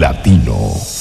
Latino.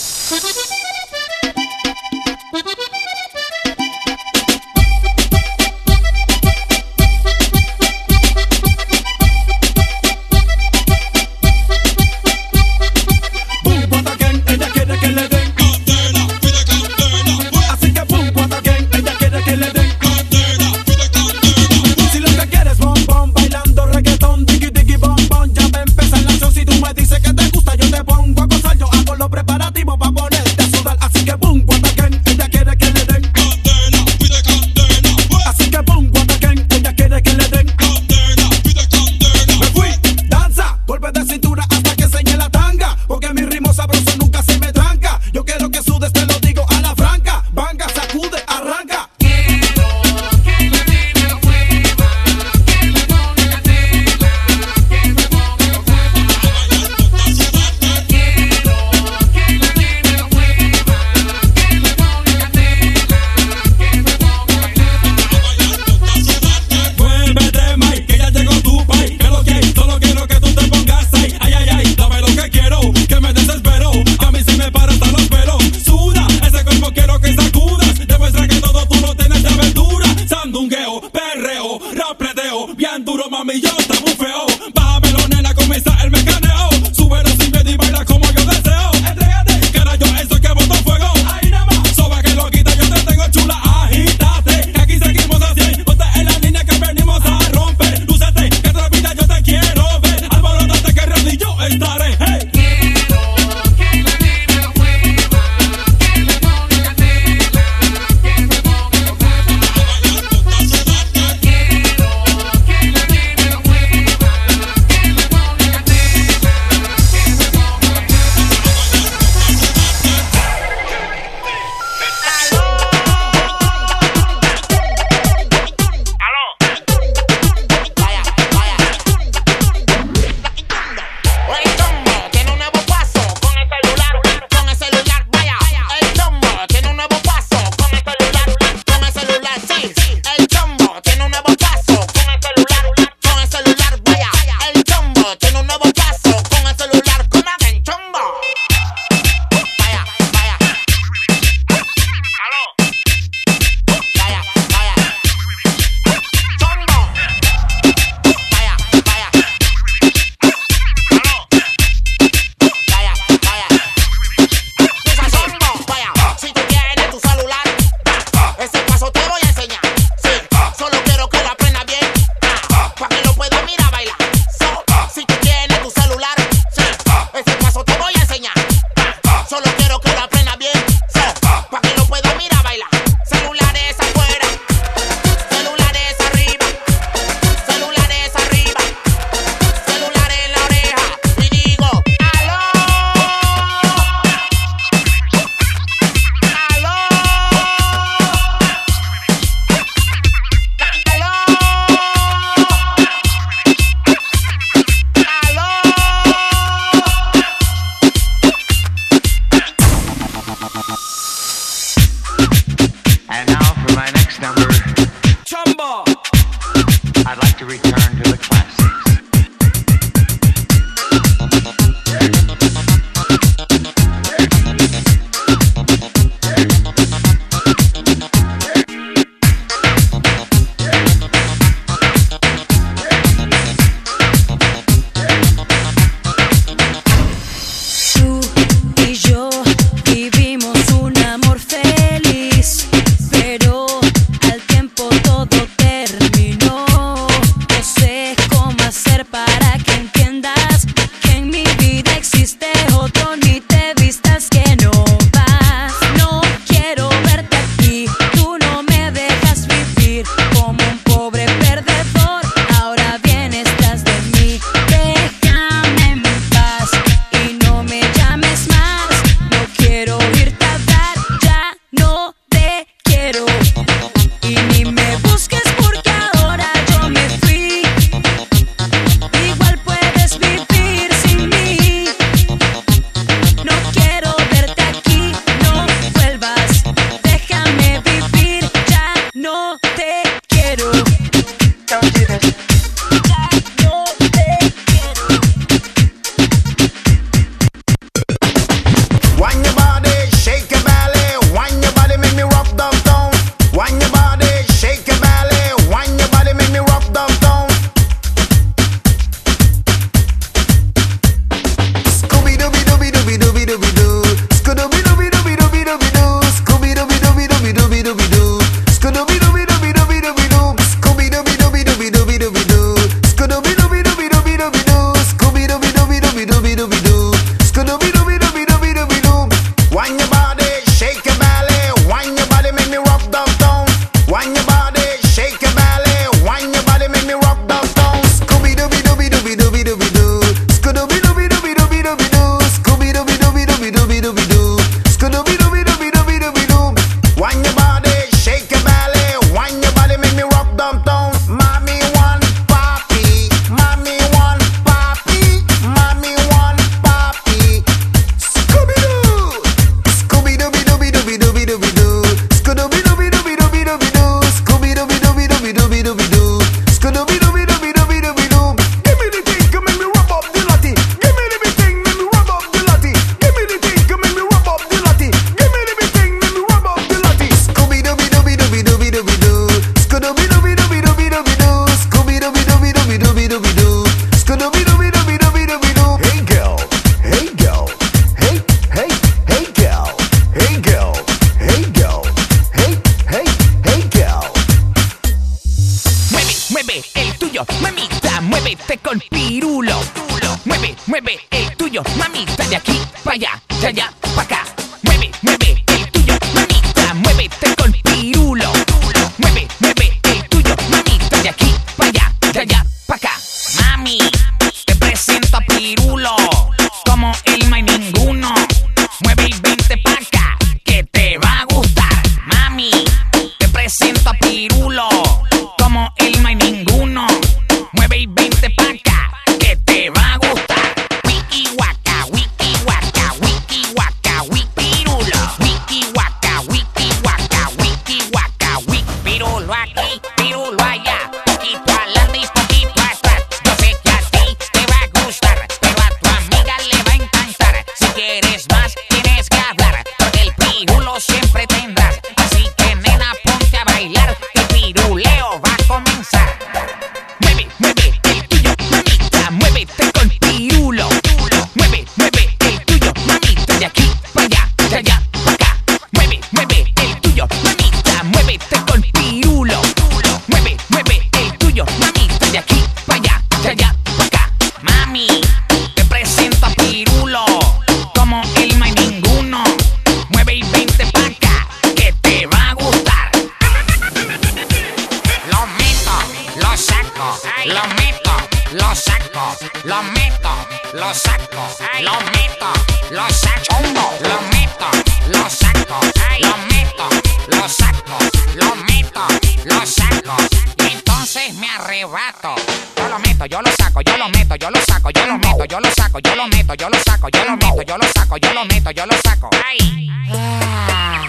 Yo lo meto, yo lo saco, yo lo meto, yo lo saco, yo lo meto, yo lo saco, yo lo meto, yo lo saco, yo lo meto, yo lo saco. Ay. Ah.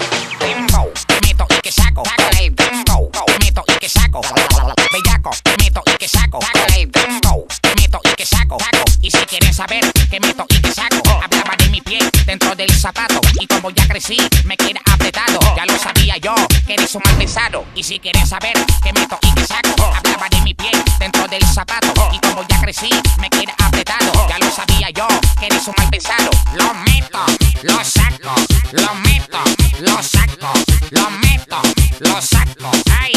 Meto y que saco. Te meto y que saco. Bellaco, te meto y que saco. Te meto y que saco. Y si quieres saber que meto y que saco, hablaba de mi pie dentro del zapato. Y como ya crecí, me queda apretado. Ya lo sabía yo, que eres un mal pensado. Y si quieres saber que meto y que saco, hablaba de mi pie dentro del zapato. Y como ya crecí, me queda apretado. Ya lo sabía yo, que eres un mal pensado. Lo meto, lo saco, lo meto, lo saco, lo meto, lo saco. Ay,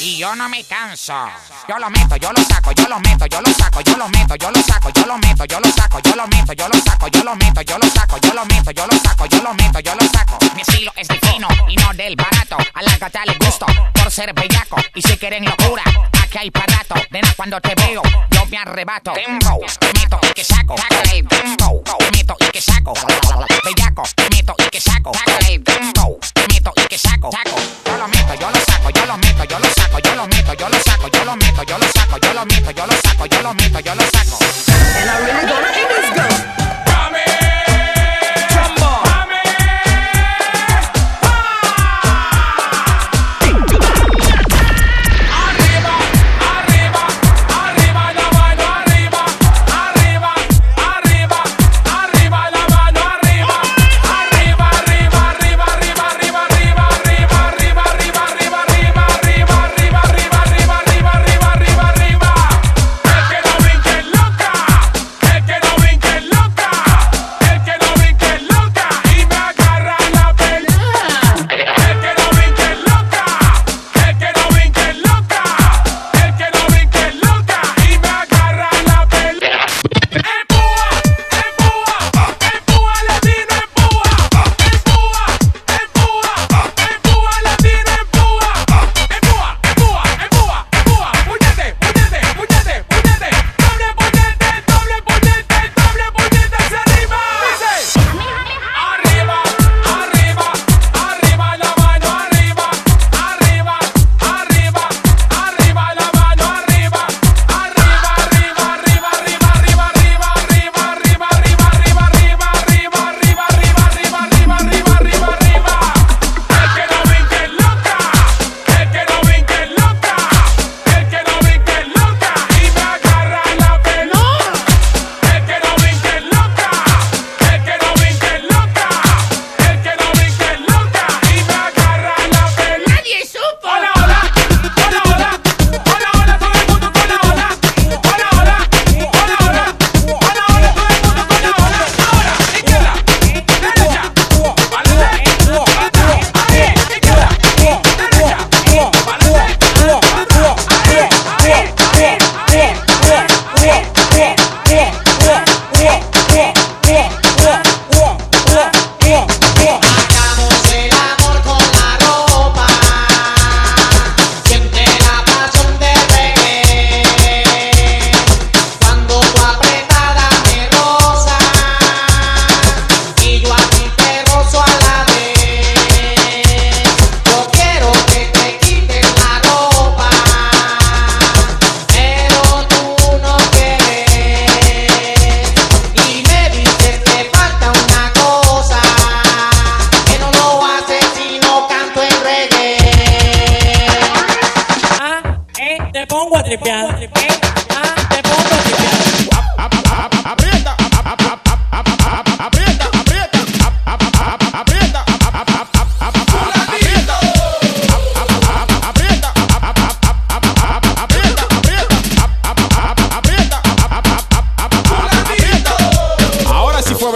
y yo no me canso. Yo lo meto, yo lo saco, yo lo meto, yo lo saco, yo lo meto, yo lo saco, yo lo meto, yo lo saco, yo lo meto, yo lo saco, yo lo meto, yo lo saco, yo lo meto, yo lo saco, yo lo meto, yo lo saco. Mi estilo es divino y no del barato. A la gata le gusto por ser bellaco. Y si quieren locura, aquí hay para rato. Nena, cuando te veo, yo me arrebato. Te meto y que saco. Hágale, dembow, te meto y que saco. Bellaco, te meto y que saco. Hágale, dembow, te meto y que saco. Saco, yo lo meto, yo lo saco, yo lo meto, yo lo saco, yo lo meto, yo lo saco, yo lo meto, yo lo saco, yo lo meto, yo lo saco, yo lo meto, yo lo saco. प्यार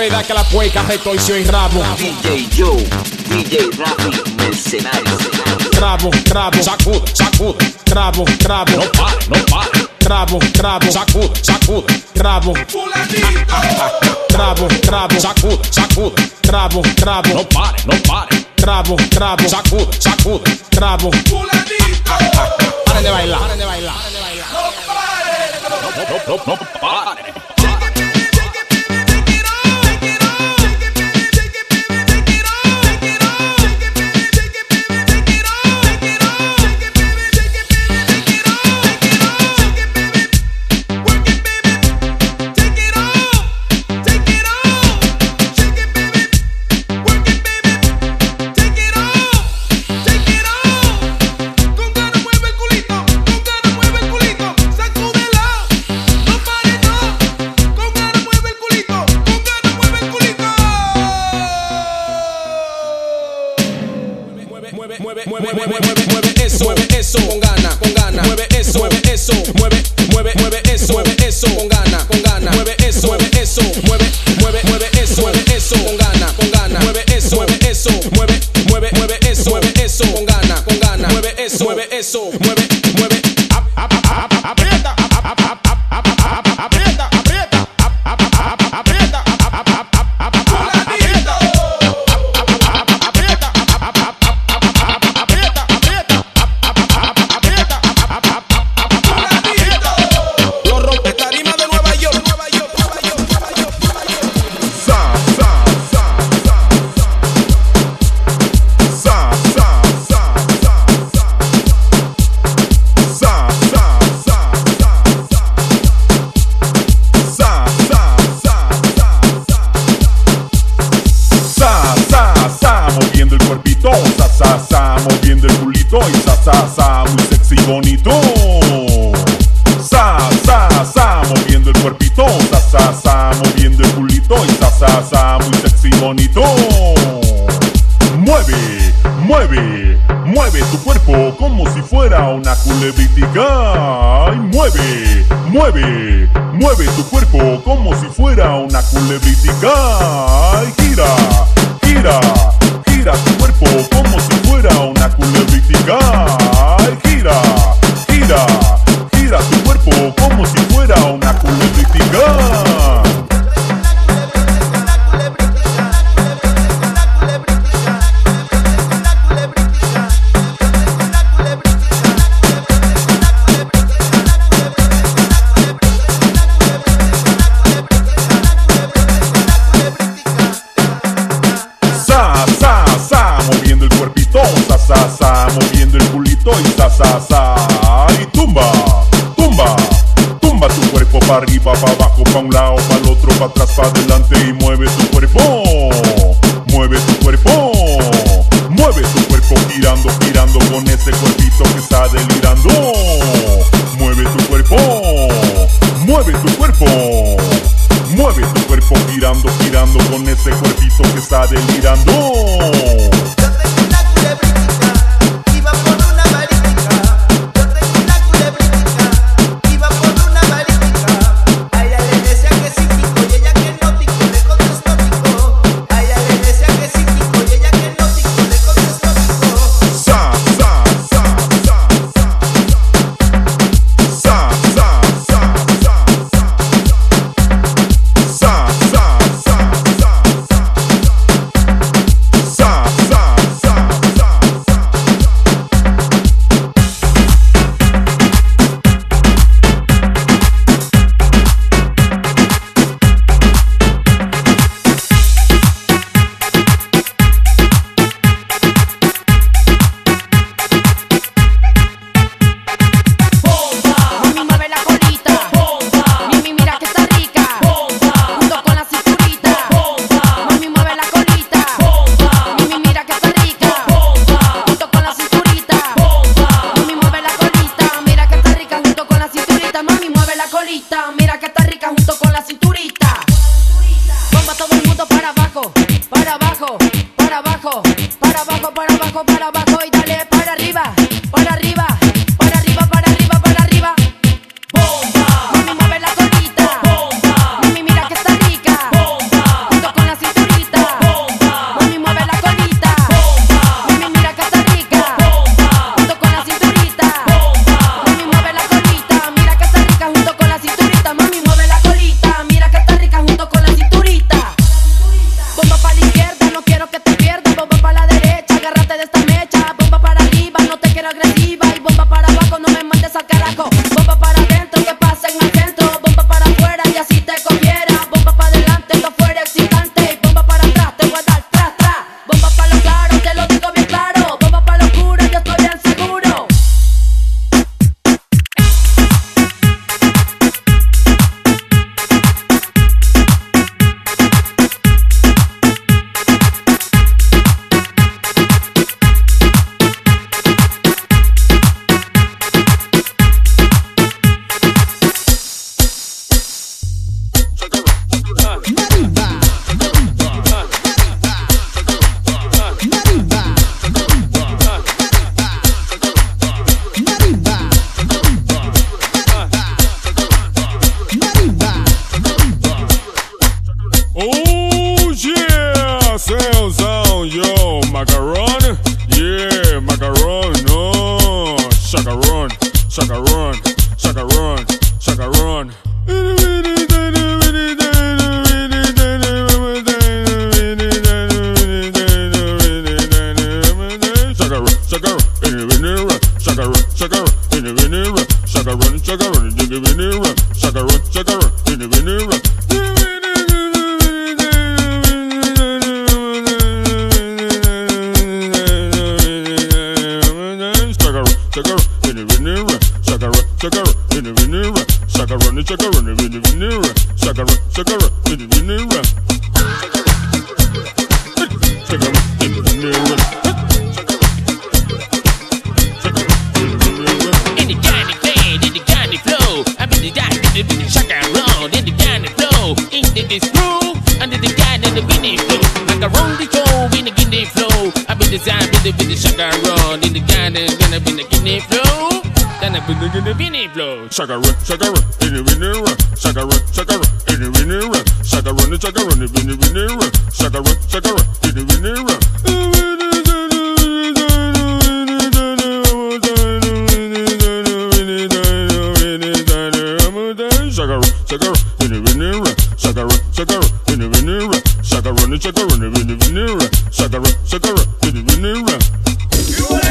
vez daquela cueca retorceu em rabo. DJ Joe, DJ Rafi, mercenário. Trabo, travo, sacuda, sacuda. Travo, travo, não para, não para. Trabo, trabo, sacuda, sacuda. Trabo, trabo, travo, sacuda, sacuda. Trabo, travo, não pare, não pare. Travo, travo, sacuda, sacuda. Travo, para de bailar, para de bailar. Não pare, não, não, não, não pare. mueve, up, up, up, Sa sa sa, muy sexy bonito. Sa sa sa, moviendo el cuerpito. Sa sa sa, moviendo el culito. Y sa sa sa, muy sexy bonito. Mueve, mueve, mueve tu cuerpo como si fuera una culebritica. mueve, mueve, mueve tu cuerpo como si fuera una culebritica. gira, gira, gira tu cuerpo estaré mirando sucker run, sucker run. shaka run, shaka run, in the winner run, shaka run, shaka run, in the winner run, shaka run, shaka run, in the winner run, shaka run, shaka run, in the winner run. Shaka run, shaka run, in the winner run, shaka run, shaka run, in the winner run, shaka run, shaka run, in the winner run, shaka run, shaka run, in the winner run.